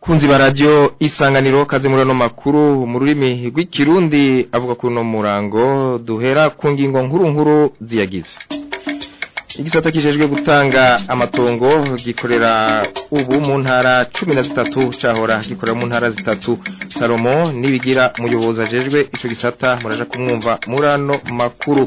bakunzi ba radio isanganiro kaze muri no makuru mu rurimi rw'ikirundi avuga kuri no murango duhera ku ngingo nkuru nkuru ziyagize igisata kijejwe gutanga amatongo gikorera ubu mu ntara cumi 13 cahora gikorera mu ntara zitatu Salomo nibigira muyoboza jejwe ico gisata muraje kumwumva murano makuru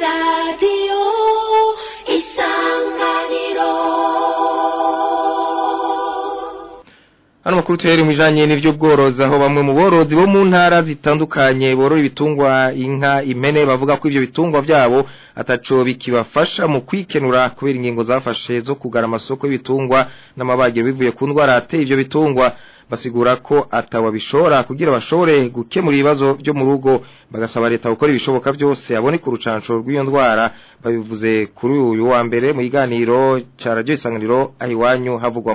Radio. hano makuru tuhera mu bijyanye n'iby'ubworozi aho bamwe mu borozi bo mu ntara zitandukanye borora ibitungwa inka imene bavuga ko ibyo bitungwa byabo ataco bikibafasha mu kwikenura kubera ingingo zafashe zo kugara amasoko y'ibitungwa n'amabagiro bivuye ku ndwara ateye ibyo bitungwa basigura ko wabishora kugira bashobore gukemura ibibazo byo mu rugo bagasaba leta gukora ibishoboka avoni abone ku rucanco rw'iyo ndwara babivuze kuri uyu wa mbere mu kiganiro cya radiyo isanganiro aho iwanyu havugwa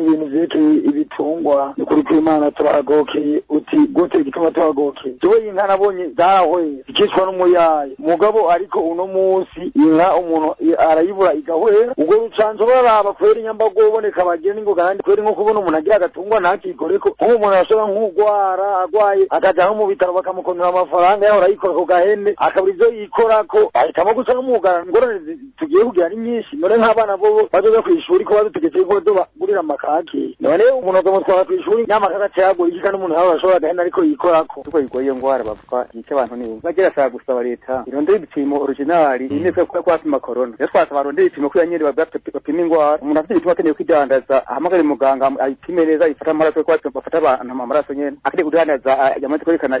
ibintu vyerekeye ibitungwa ukuri kw'imana turagokeye uti gute gituma turagokeye jewe inka nabonye zarahweye ikicwa n'umuyaye mugabo ariko uno munsi inka umuntu arayibura igahwera ubwo rucanzo ruraraba kwera inyambago uboneka bagira n'ingoga kandi kwera nko kubona umuntu agira agatungwa ntakikoreko nk'ubu umuntu arashobora nk'ugwara agwaye akaja mu bitaro bakamukonera amafaranga yahora yikora ku gahene akabura yikora ko ahitamo gusa n'umwugara ingorane tugiye kugira ni nyinshi none nk'abana bobo bazoja kw'ishuri ko badutegetse yuko bazogurira amakaro twabwiye none umuntu bakamutwara ku ishuri inama akaza cyagwa igika aho bashobora agahenda ariko yikorako kuko bigoye iyo ngwara bavuga yica abantu niwe bagerashaka gusaba leta irondera ibipimo originali ine kuko kwapima korona rero twasaba arondera ibipimo ko yanyere bapima ingwara umuntu afite igipimo akeneye kwidandaza ahamagare muganga ayipime neza ayifate amaraso kuko bafata abantu amaraso nyene akeneye kudandaza yamaze kwerekana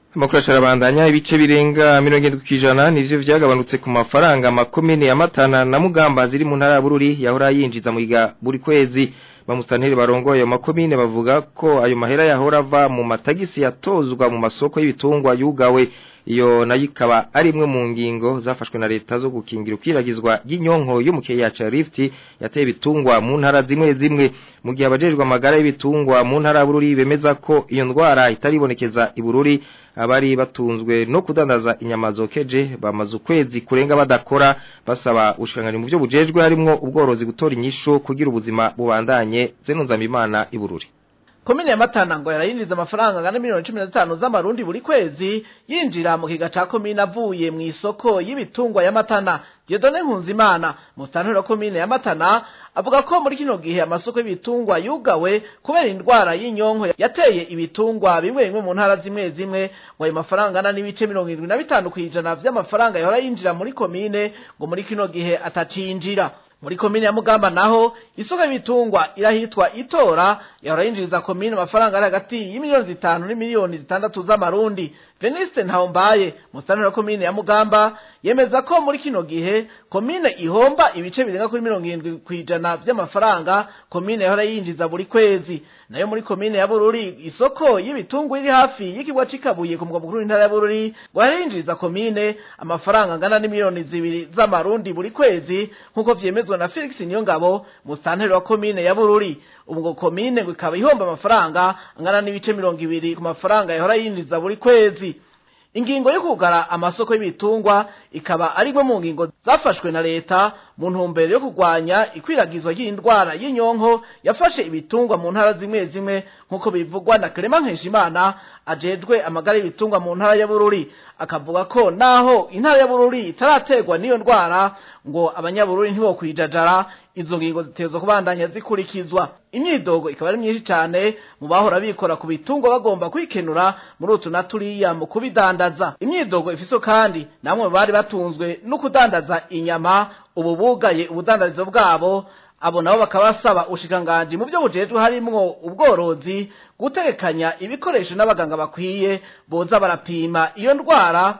amakoresha arabandanya ibice birenga mirongo irindwi ku ijana nivyo vyagabanutse ku mafaranga amakomine ya matana na mugamba ziri mu ntara ya bururi yahora yinjiza muiga buri kwezi bamusanire barongoye ayo makomine bavuga ko ayo mahera yahora ava mu matagisi yatozwa mu masoko y'ibitungwa yugawe iyo nayo ikaba ari imwe mu ngingo zafashwe na leta zo gukingira ukwiragizwa ry'inyonko y'umukiriya ya Charifti yateye bitungwa mu ntara zimwe zimwe mu gihe abajejwe amagara y'ibitungwa mu ntara bururi bemeza ko iyo ndwara itaribonekeza ibururi abari batunzwe no kudandaza inyama zokeje bamaze ukwezi kurenga badakora basaba ushikanganye mu byo bujejwe harimo ubworozi gutora inyisho kugira ubuzima bubandanye zenunzamimana ibururi Komine ya Matana ngo yarayinjiza amafaranga angana miliyoni cumi na zitanu z'amarundi buri kwezi yinjira mu kiga ca komine avuye mu isoko y'ibitungwa ya Matana. Jedone Nkunzimana mustanura komine ya Matana avuga ko muri kino gihe amasoko y'ibitungwa yugawe kubera indwara y'inyonko yateye ibitungwa bimwe bimwe mu ntara zimwe zimwe ngo ayo mafaranga angana n'ibice mirongo irindwi na bitanu kw'ijana vy'amafaranga yahora yinjira muri komine ngo muri kino gihe atacinjira. muri komini ya mugamba naho isuka y'ibitungwa irahitwa itora yahora yinjiriza komini amafaranga ari hagati y'imiliyoni zitanu n'imiliyoni zitandatu z'amarundi venisite ntawumbaye umusanana wa komine ya mugamba yemeza ko muri kino gihe komine ihomba ibice birenga kuri mirongo irindwi ku ijana by'amafaranga komine yahora yinjiza buri kwezi nayo muri komine ya bururi isoko y'ibitungwa iri hafi y'ikigwa c'ikabuye ku mugwa mukuru w'intara ya bururi ngo yinjiza komine amafaranga angana n'imiliyoni zibiri z'amarundi buri kwezi nk'uko vyemezwa na felix niyongabo musitanteri wa komine ya bururi ubwo komine ngo ikaba ihomba amafaranga angana n'ibice mirongo ibiri ku mafaranga yahora yinjiza buri kwezi ingingo yo kugara amasoko y'ibitungwa ikaba ari mu ngingo zafashwe na leta mu ntumbero yo kugwanya ikwiragizwa ry'indwara y'inyonko yafashe ibitungwa mu ntara zimwe zimwe nk'uko bivugwa na kerema nkeshimana Ajedwe amagara y'ibitungwa mu ntara ya Bururi akavuga ko naho intara ya Bururi itaraterwa n'iyo ndwara ngo abanyabururi ntibokwijajara izo ngingo zitezo kubandanya zikurikizwa imyidogo ikaba ari myinshi cyane mu bahora bikora ku bitungo bagomba kwikenura muri utu na turiya mu kubidandaza imyidogo ifiso kandi namwe bari batunzwe no kudandaza inyama ubu bugaye bwabo abo nabo bakaba basaba ubushikiranganji mu byo bujejwe harimo ubworozi gutegekanya ibikoresho n'abaganga bakwiye boza barapima iyo ndwara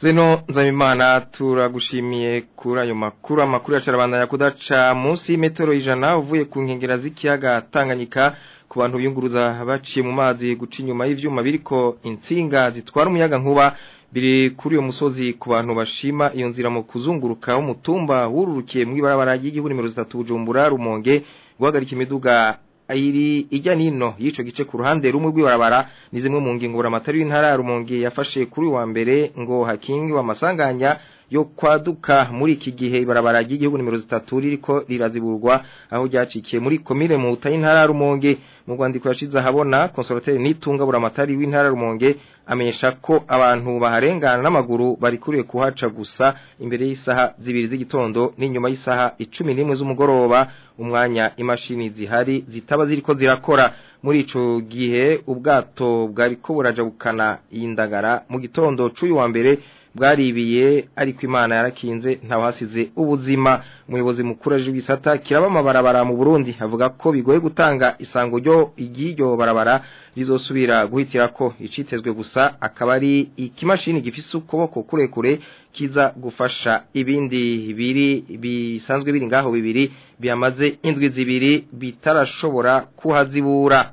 Zeno nzabimana turagushimiye kuri ayo makuru amakuru yacarabana kudaca munsi y'imetero ijana uvuye ku nkengera z'ikiyaga Tanganyika ku bantu biyunguruza baciye mu mazi guca inyuma y'ivyuma biriko insinga zitwara umuyaga nkuba biri kuri uyo musozi ku bantu bashima iyo nzira mu kuzunguruka umutumba wururukiye mu ibarabara ry'igihuru nimero 3 Bujumbura Rumonge guhagarika imiduga ayiri ijya nino y'ico gice ku ruhande rumwe rw'ibarabara ni zimwe mu ngingo buramatari w'intara rumonge yafashe kuri wa mbere ngo hakingi wa masanganya yo kwaduka muri iki gihe ibarabara ry'igihugu nimero zitatu ririko riraziburwa aho ryacikiye muri komine mu butayi ntara rumonge mu rwandiko yashize ahabona konsorateri nitunga buramatari w'intara rumonge amenyesha ko abantu baharengana n'amaguru barikuriye kuhaca gusa imbere y'isaha zibiri z'igitondo n'inyuma y'isaha icumi n'imwe z'umugoroba umwanya imashini zihari zitaba ziriko zirakora muri ico gihe ubwato bwari ko burajabukana iyi ndagara mu gitondo cy'uyu wa mbere bwaribiye ariko imana yarakinze ntawasize ubuzima umuyobozi mukuru aje gisata kiraba amabarabara mu Burundi havuga ko bigoye gutanga isango ryo iry'iryo barabara rizosubira guhitira ko icitezwe gusa akaba ari ikimashini gifise ukuboko kurekure kiza gufasha ibindi biri bisanzwe biri ngaho bibiri biyamaze indwi zibiri bitarashobora kuhazibura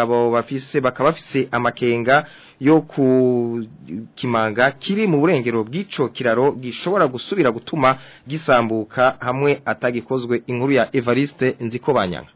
abo bafise bakaba bafise amakenga yo ku kimanga kiri mu burengero bw'ico kiraro gishobora gusubira gutuma gisambuka hamwe atagikozwe inkuru ya Evariste Nzikobanyanga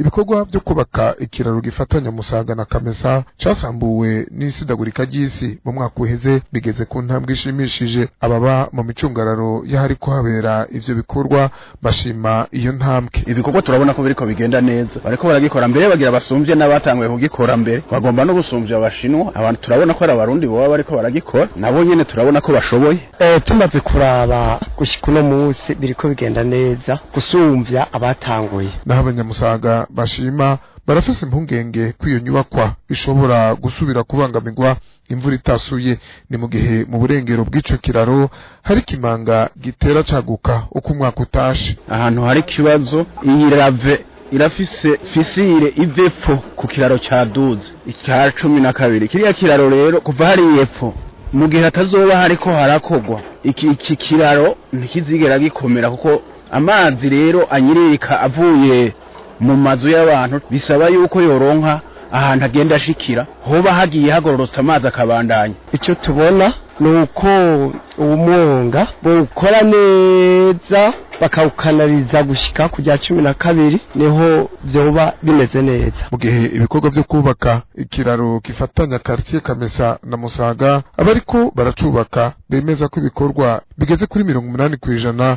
ibikorwa byo kubaka ikiraro gifatanya musaga na kamesa cyasambuwe n'isidagurika ry'isi mu mwaka uheze bigeze ku ntambwe ishimishije ababa mu micungararo y'ahari kuhabera ibyo bikorwa bashima iyo ntambwe ibikorwa turabona ko biriko bigenda neza bariko baragikora mbere bagira basumvye n'abatanguye kugikora mbere bagomba no gusumbya abashinwa abantu turabona ko ari abarundi boba bariko baragikora nabo nyene turabona ko bashoboye eh, tumaze kuraba gushika uno munsi biriko bigenda neza gusumvya abatanguye naho abanyamusaga bashima barafise impungenge ko iyo nyubakwa ishobora gusubira kubangamirwa imvura itasuye ni mu gihe mu burengero bw'ico kiraro hari kimanga gitera caguka uko umwaka utashe ahantu hari ikibazo iyi rave irafise fisire ivepfo ku kiraro cya duze icya cumi na kabiri kiriya kiraro rero kuva hari epfo mu gihe hatazoba hariko harakogwa iki iki kiraro ntikizigera gikomera kuko amazi rero anyirika avuye mu mazu y'abantu bisaba yuko yoronka ahantu agenda ashikira hoba hagiye hagororotse amazi akabandanya icyo tubona ni uko umwonga bawukora neza bakawukanaliza gushyika kujya cumi na kabiri niho vyoba bimeze neza mu gihe ibikorwa byo kubaka ikiraro gifatanya quartier Kamesa na Musaga abariko baracubaka bemeza ko ibikorwa bigeze kuri mirongo umunani ku ijana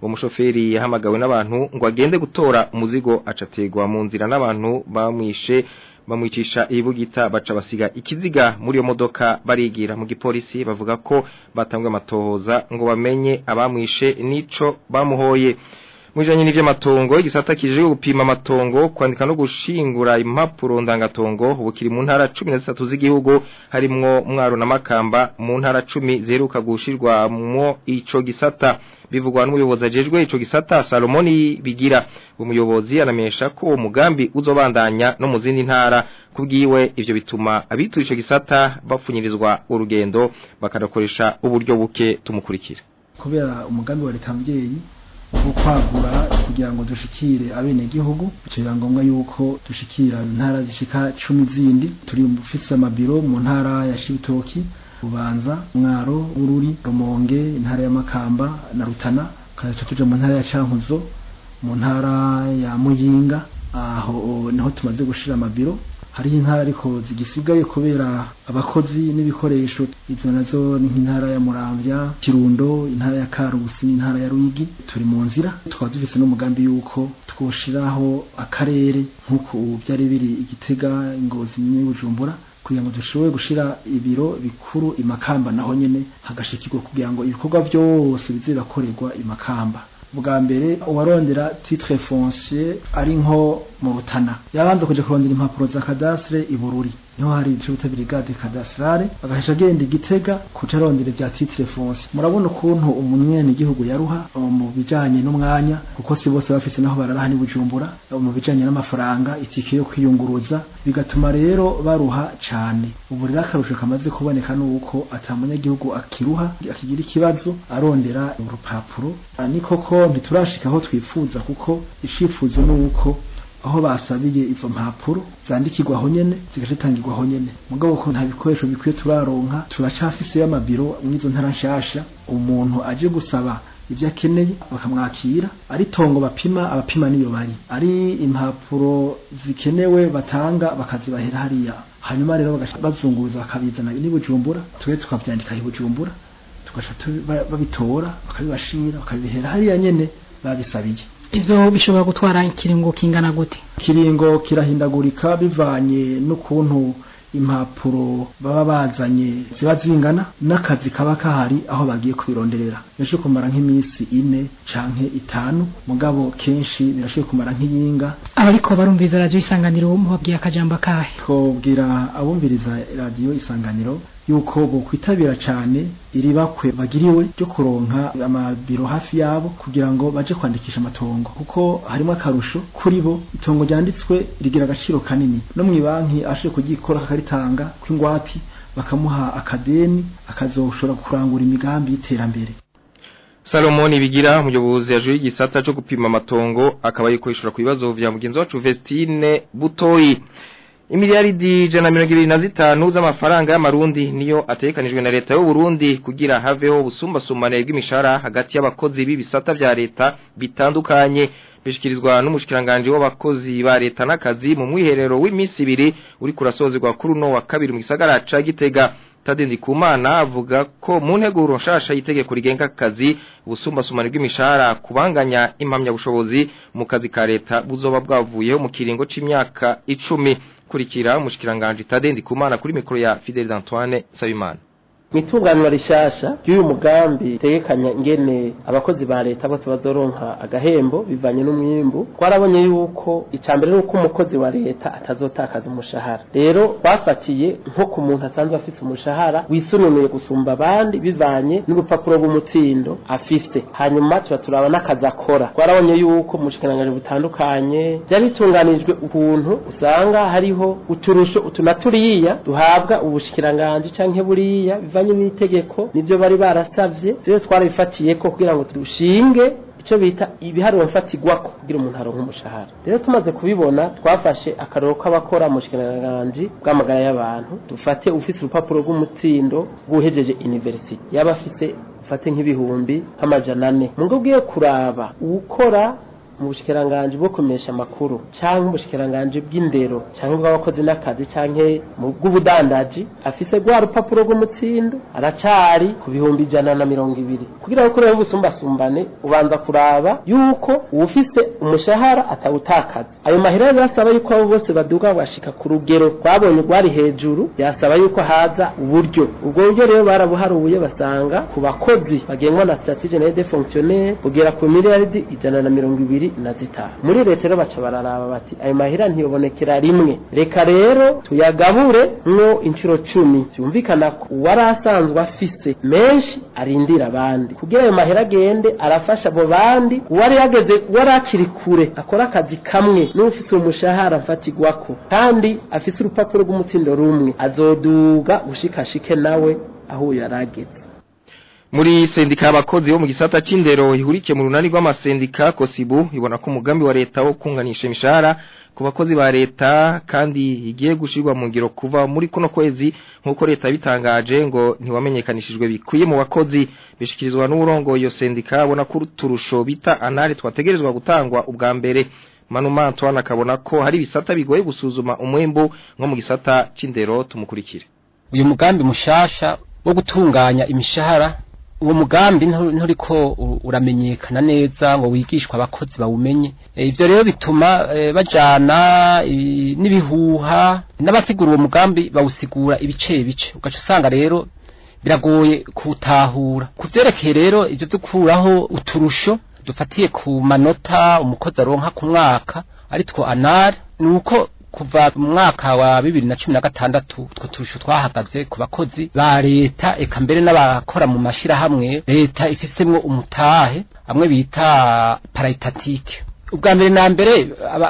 uwo mushoferi yahamagawe n'abantu ngo agende gutora umuzigo acategwa mu nzira n'abantu bamwishe bamwicisha ibugita baca basiga ikiziga muri yo modoka barigira mu gipolisi bavuga ko batanguye amatohoza ngo bamenye abamwishe n'ico bamuhoye mu bijyanye n'iby'amatongo igisata kijejwe gupima amatongo kwandika no gushingura impapuro ndangatongo ubu mu ntara cumi na z'igihugu harimo mwaro na makamba mu ntara cumi ziheruka gushyirwamo icyo gisata bivugwa n'umuyobozi ajejwe icyo gisata salomoni bigira umuyobozi anamenyesha ko umugambi uzobandanya no mu zindi ntara kubgiwe ibyo bituma abituye icyo gisata bapfunyirizwa urugendo bakadakoresha uburyo buke tumukurikira kubera umugambi wa leta mbyeyi kwagura kugira ngo dushikire abenegihugu bica ngombwa yuko dushikira intara zishika cumi zindi turi mufise amabiro mu ntara ya Shibitoki Bubanza Mwaro Bururi Rumonge intara y'Amakamba na Rutana kaza tuja mu ntara ya Cankuzo mu ntara ya Muyinga aho naho tumaze gushira amabiro hariho intara ariko zigisigaye kubera abakozi n'ibikoresho izo nazo ni nk'intara ya muramvya kirundo intara ya karusi n'intara ya ruyigi turi mu nzira tukaba dufite n'umugambi yuko twoshiraho akarere nk'uko byari biri igitega ingozi n'ibujumbura kugira ngo dushobore gushira ibiro bikuru imakamba naho nyene hagashikirwa kugira ngo ibikorwa byose bizirakorerwa imakamba bwa mbere uwarondera titre foncier ari nko mu rutana yabanza kuja kurondera impapuro za kadasire i Bururi niho hari distributeur brigade kadasirare agahesha agenda igitega kuca arondera vya titre murabona ukuntu umunyene igihugu yaruha um, mu bijyanye n'umwanya kuko si bose bafise naho bararaha ni Bujumbura um, mu bijyanye n'amafaranga itike yo kwiyunguruza bigatuma rero baruha cyane ubu rero akarusho kamaze kuboneka nuko atamunyagihugu akiruha akigira ikibazo arondera urupapuro ni koko ntiturashika aho twifuza kuko icifuzo nuko aho basabiye izo mpapuro zandikirwaho nyene zigatangirwaho nyene mugabo ko nta bikoresho bikwiye turaronka turacafise y'amabiro mw'izo ntara nshasha umuntu aje gusaba ibyo akeneye bakamwakira ari tongo bapima abapima niyo bari ari impapuro zikenewe batanga bakazibahera hariya hanyuma rero bazunguza bakabizana n'i bujumbura twe tukabyandika i tugaca babitora bakabibashira bakabihera hariya nyene babisabiye ibyo bishobora gutwara ikiringo kingana gute ikiringo kirahindagurika bivanye n'ukuntu impapuro baba bazanye ziba zingana n'akazi kaba kahari aho bagiye kubironderera birashoboye kumara nk'iminsi ine canke itanu mugabo kenshi birashoboye kumara nk'iyinga abariko barumviriza radiyo isanganiro mubabwiye akajambo akahe twobwira abumviriza radiyo isanganiro yuko bokwitabira cyane iri bakwe bagiriwe ryo kuronka amabiro hafi yabo kugira ngo baje kwandikisha amatongo kuko harimo akarusho kuri bo itongo ryanditswe rigira agaciro kanini no mu ibanki ashe kugikora akaritanga kw'ingwati bakamuha akadeni akazoshobora kurangura imigambi y'iterambere Salomoni bigira umuyobozi yajuye igisata cyo gupima amatongo akaba yikoresha ku bibazo vya mugenzi wacu Vestine Butoyi imiliyaridi ijana na mirongo ibiri na zitanu z'amafaranga y'amarundi niyo atekanijwe na leta y'uburundi kugira haveho ubusumbasumbane bw'imishahara hagati y'abakozi b'ibisata bya leta bitandukanye bishyikirizwa n'umushyikiranganje w'abakozi ba leta n'akazi mu mwiherero w'iminsi ibiri uri kurasozerwa kuri uno wa kabiri mu gisagara ca gitega tadendi kumana avuga ko mu nteguro nshasha y'itegeko rigenga akazi ubusumbasumbane bw'imishahara kubanganya impamyabushobozi mu kazi ka leta buzoba bwavuyeho mu kiringo c'imyaka icumi kurikira umushikiranganje tadendi kumana kuri mikoro ya Fidel Antoine Sabimana mu itunganwa rishasha ry'uyu mugambi ritegekanya ingene abakozi ba leta bose bazoronka agahembo bivanye n'umwimbu twarabonye yuko icambere n'uko umukozi wa leta atazotakaza umushahara rero bafatiye nko ku muntu asanzwe afite umushahara wisununuye gusumba abandi bivanye n'urupapuro rw'umutsindo afite hanyuma tuba turaba n'akazi akora twarabonye yuko mu bushikiranganji butandukanye byari bitunganijwe ukuntu usanga hariho uturusho utunaturiya duhabwa ubushikiranganji canke buriya bivanye bijyanye n'itegeko nibyo bari barasabye rero twarabifatiye ko kugira ngo dushinge icyo bita ibiharuro fatigwako kugira umuntu aronke umushahara rero tumaze kubibona twafashe akaroro k'abakora mu bushikiranganji bw'amagara y'abantu dufate ufite urupapuro rw'umutsindo rw'uhejeje university yaba afite ufate nk'ibihumbi nk'amajana ane mu bwiye kuraba ukora mu bushyikiranganji bwo kumenyesha amakuru cyangwa ubushyikiranganji bw'indero cyangwa bw'abakozi n'akazi cyangwa mu bw'ubudandaji afite rwa rupapuro rw'umutsindo aracari ku bihumbi ijana na mirongo ibiri kugira ngo ukureho ubusumbasumbane ubanza kuraba yuko uwufise umushahara atawutakaza ayo mahera yasaba yuko abo bose baduga bashika ku rugero rwabonye rwari hejuru yasaba yuko haza uburyo ubwo buryo rero barabuharuye basanga ku bakozi bagenwa na statut general de fonctionnaire bugera ku miliyaridi ijana na mirongo ibiri zibiri na zitanu muri leta rero baca bararaba bati ayo mahera ntiyobonekera rimwe reka rero tuyagabure mwo inshuro cumi byumvikana ko uwari asanzwe afise menshi arindira abandi kugira ayo mahera agende arafasha abo bandi uwari yageze uwari akiri kure akora akazi kamwe n'ufite umushahara mfatirwa ko kandi afise urupapuro rw'umutsindo rumwe azoduga gushikashike nawe aho uyu yari ageze muri sendika y'abakozi bo mu gisata cy'indero ihurikiye mu runari rw'amasendika kosibu ibona ko umugambi wa leta wo kunganisha imishahara ku bakozi ba leta kandi igiye gushyirwa mu ngiro kuva muri kuno kwezi nk'uko leta bitangaje ngo ntiwamenyekanishijwe bikwiye mu bakozi bishyikirizwa n’urongo iyo sendika abona ko uturusho bita anari twategerezwa gutangwa ubwa mbere manuma Antoine akabona ko hari ibisata bigoye gusuzuma umwembo nko mu gisata cy'indero tumukurikire uyu mugambi mushasha wo gutunganya imishahara uwo mugambi nturiko uramenyekana neza ngo wigishwe abakozi bawumenye e, ivyo rero bituma e, bajana n'ibihuha n'abasigura uwo mugambi bawusigura ibice bice ugaca usanga rero biragoye kutahura ku rero ivyo dukuraho uturusho dufatiye ku manota umukozi aronka ku mwaka aritwo anare ni uko kuva mu mwaka wa bibiri na cumi na gatandatu utwo turusho twahagaze ku bakozi ba leta eka mbere n'abakora mu mashyirahamwe leta ifisemwo umutahe amwe bita parayitatike ubwa mbere na mbere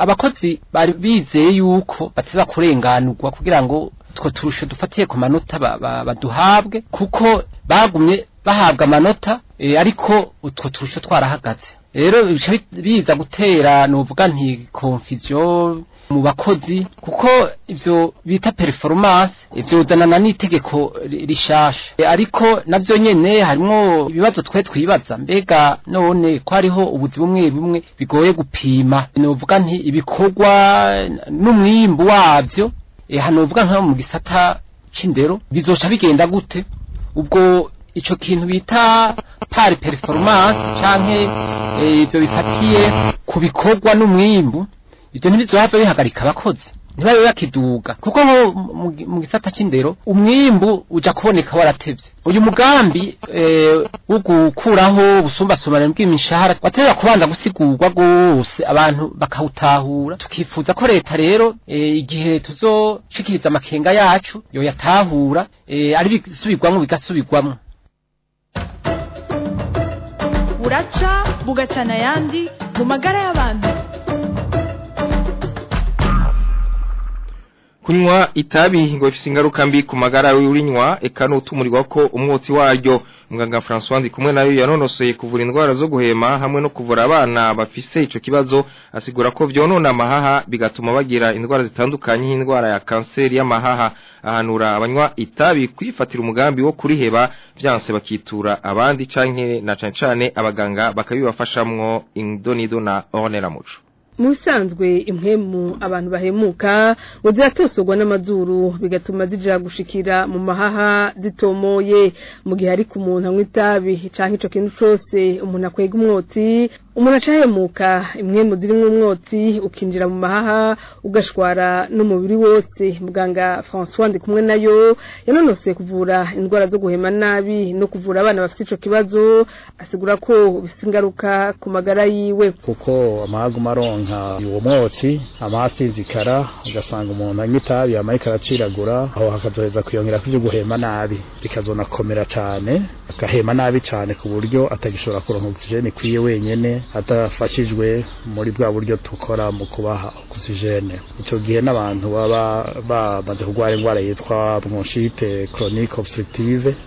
abakozi bari bizeye yuko bateza kurenganurwa kugira ngo utwo turusho dufatiye ku manota baduhabwe kuko bagumye bahabwa amanota eh, ariko utwo turusho twarahagaze rero biza gutera ni nti konfiziyo mu bakozi kuko ivyo bita performance ivyo uzanana n'itegeko rishasha e, ariko navyo nyene harimo ibibazo twe twibaza mbega none ko hariho ubuzi bumwe bumwe bigoye gupima novuga nti ibikorwa n’umwimbo wavyo e uvuga nka mu gisata c'indero bizoca bigenda gute ubwo ico kintu bita par performance canke e, ivyo bifatiye ku bikorwa n'umwimbu ibyo ntibizaba bihagarika abakozi ntibabe bakiduga kuko nko mu gisata cy'indero umwimbu ujya kuboneka waratebye uyu mugambi eh, wo gukuraho ubusumbasumbane bw'imishahara watera kubanza gusigurwa rwose abantu bakawutahura tukifuza ko leta rero eh, igihe tuzoshikiriza amakenga yacu yoyatahura eh, ari bisubirwamo bigasubirwamo buraca bugacana ayandi mu magara y'abantu kunywa itabi ngo ifise ingaruka mbi ku magara y'urinywa eka n'utumurirwa ko umwotsi waryo muganga Francois ndi kumwe nayo yanonosoye kuvura indwara zo guhema hamwe no kuvura abana bafise ico kibazo asigura ko vyonona amahaha bigatuma bagira indwara zitandukanye nk'indwara ya kanseri y'amahaha ahanura abanywa itabi kwifatira umugambi wo kuriheba vyanse bakitura abandi canke na cane cane abaganga bakabibafashamwo indonido na onera muco mu bisanzwe impwemu abantu bahemuka ngo ziratosogwa n'amazuru bigatuma zija gushikira mu mahaha zitomoye mu gihe ku muntu anywa itabi canke ico kintu cose umuntu akwega umwotsi umuntu acahemuka impwemu zirimwo umwotsi ukinjira mu mahaha ugashwara n'umubiri wose muganga François ndi kumwe nayo yanonosoye kuvura indwara zo guhema nabi no kuvura abana bafite icyo kibazo asigura ko bifite ingaruka ku magara yiwe kuko amahagu maronga nka umwotsi amasi zikara ugasanga umuntu anywa itabi yamaye karaciragura aho hakazoheza kwiyongera kw'ibyo guhema nabi bikazonakomera cyane agahema nabi cyane ku buryo atagishobora kuronka ogisijeni kwiye wenyene adafashijwe muri bwa buryo tukora mu kubaha ogisijene icyo gihe n'abantu baba bamaze kurwara indwara yitwa bronchite chronique obstructive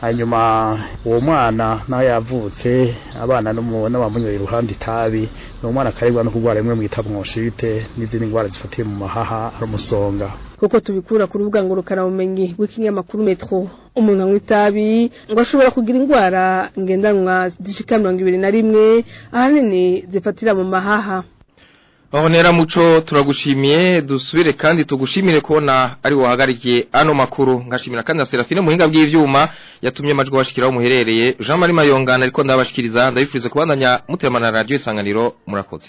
hanyuma uwo mwana nawe yavutse abana n'abamunyura iruhande itabi ni umwana akaribwa no kurwara imwe mu itabwonshite n'izindi ndwara zifatiye mu mahaha ari umusonga kuko tubikura ku rubuga ngurukanabumenyi rw'ikinyamakuru metro umuntu anywa itabi ngo ashobora kugira indwara ngendanwa zishika mirongo ibiri na rimwe ahanini zifatira mu mahaha Mahonera muco turagushimiye dusubire kandi tugushimire kubona ari wahagarikiye ano makuru ngashimira kandi na Serafine muhinga bw'ivyuma yatumye majwa washikira mu muherereye Jean Marie Mayongana ariko ndabashikiriza ndabifurize kubandanya muteramana na radio isanganiro murakoze